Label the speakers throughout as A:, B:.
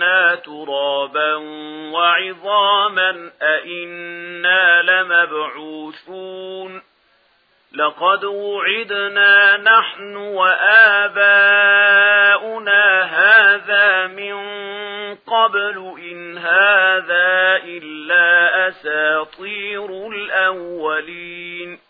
A: كنا ترابا وعظاما أَإِنَّا لمبعوثون لقد وعدنا نحن وآباؤنا هذا من قبل إن هذا إلا أساطير الأولين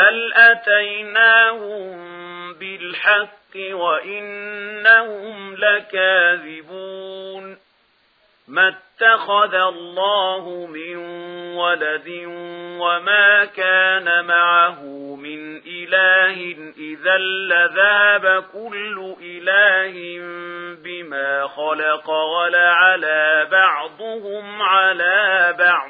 A: بل أتيناهم بالحق وإنهم لكاذبون ما اتخذ الله من ولد وما كان معه من إله إذا لذاب كل إله بما خلق ولعلى بعضهم على بعض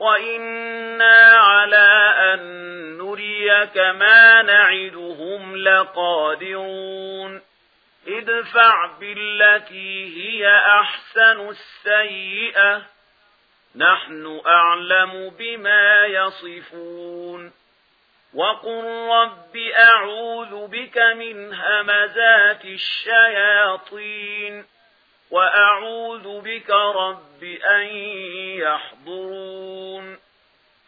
A: وَإِنَّا عَلَىٰ أَن نُّرِيَكَ مَا نَعِدُهُمْ لَقَادِرُونَ ادفع بالتي هي أحسن السيئة نحن أعلم بما يصفون وقل رب أعوذ بك من همزات الشياطين وأعوذ بك رب أن يحضرون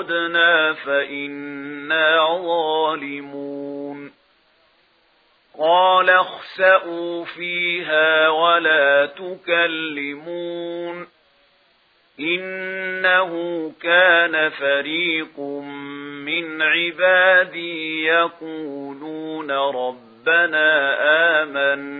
A: عدنا فإنا ظالمون. قال اخسأوا فيها ولا تكلمون. إنه كان فريق من عبادي يقولون ربنا آمنا